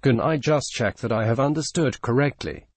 Can I just check that I have understood correctly?